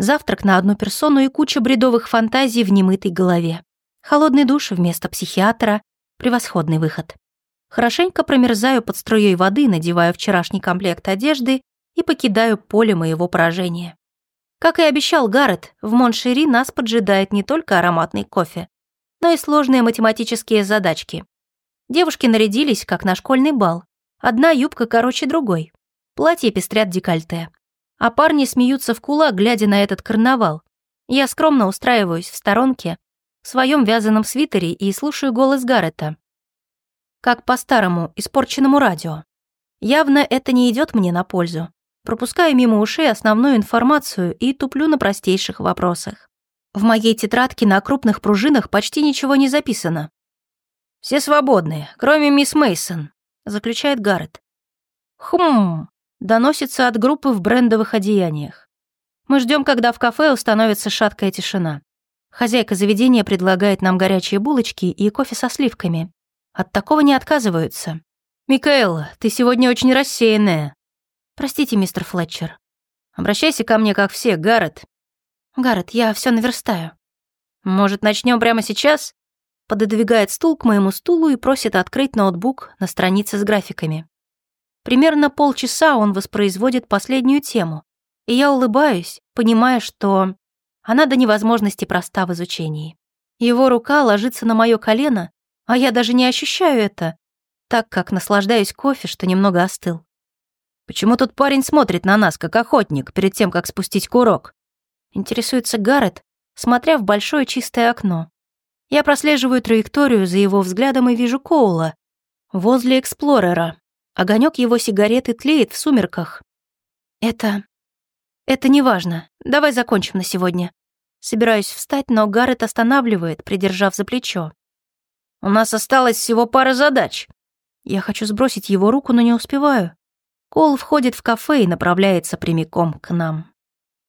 Завтрак на одну персону и куча бредовых фантазий в немытой голове. Холодный душ вместо психиатра — превосходный выход. Хорошенько промерзаю под струей воды, надеваю вчерашний комплект одежды и покидаю поле моего поражения. Как и обещал Гаррет, в Моншери нас поджидает не только ароматный кофе, но и сложные математические задачки. Девушки нарядились, как на школьный бал. Одна юбка короче другой. Платье пестрят декольте. А парни смеются в кулак, глядя на этот карнавал. Я скромно устраиваюсь в сторонке, в своем вязаном свитере и слушаю голос Гаррета. Как по старому, испорченному радио. Явно это не идет мне на пользу. Пропускаю мимо ушей основную информацию и туплю на простейших вопросах. В моей тетрадке на крупных пружинах почти ничего не записано. «Все свободны, кроме мисс Мейсон, заключает Гаррет. «Хм», — доносится от группы в брендовых одеяниях. Мы ждем, когда в кафе установится шаткая тишина. Хозяйка заведения предлагает нам горячие булочки и кофе со сливками. От такого не отказываются. «Микаэла, ты сегодня очень рассеянная», «Простите, мистер Флетчер». «Обращайся ко мне, как все, Гаррет». «Гаррет, я все наверстаю». «Может, начнем прямо сейчас?» Пододвигает стул к моему стулу и просит открыть ноутбук на странице с графиками. Примерно полчаса он воспроизводит последнюю тему, и я улыбаюсь, понимая, что она до невозможности проста в изучении. Его рука ложится на мое колено, а я даже не ощущаю это, так как наслаждаюсь кофе, что немного остыл. Почему тут парень смотрит на нас, как охотник, перед тем, как спустить курок? Интересуется Гаррет, смотря в большое чистое окно. Я прослеживаю траекторию за его взглядом и вижу Коула. Возле Эксплорера. Огонек его сигареты тлеет в сумерках. Это... Это не важно. Давай закончим на сегодня. Собираюсь встать, но Гаррет останавливает, придержав за плечо. У нас осталось всего пара задач. Я хочу сбросить его руку, но не успеваю. Кол входит в кафе и направляется прямиком к нам.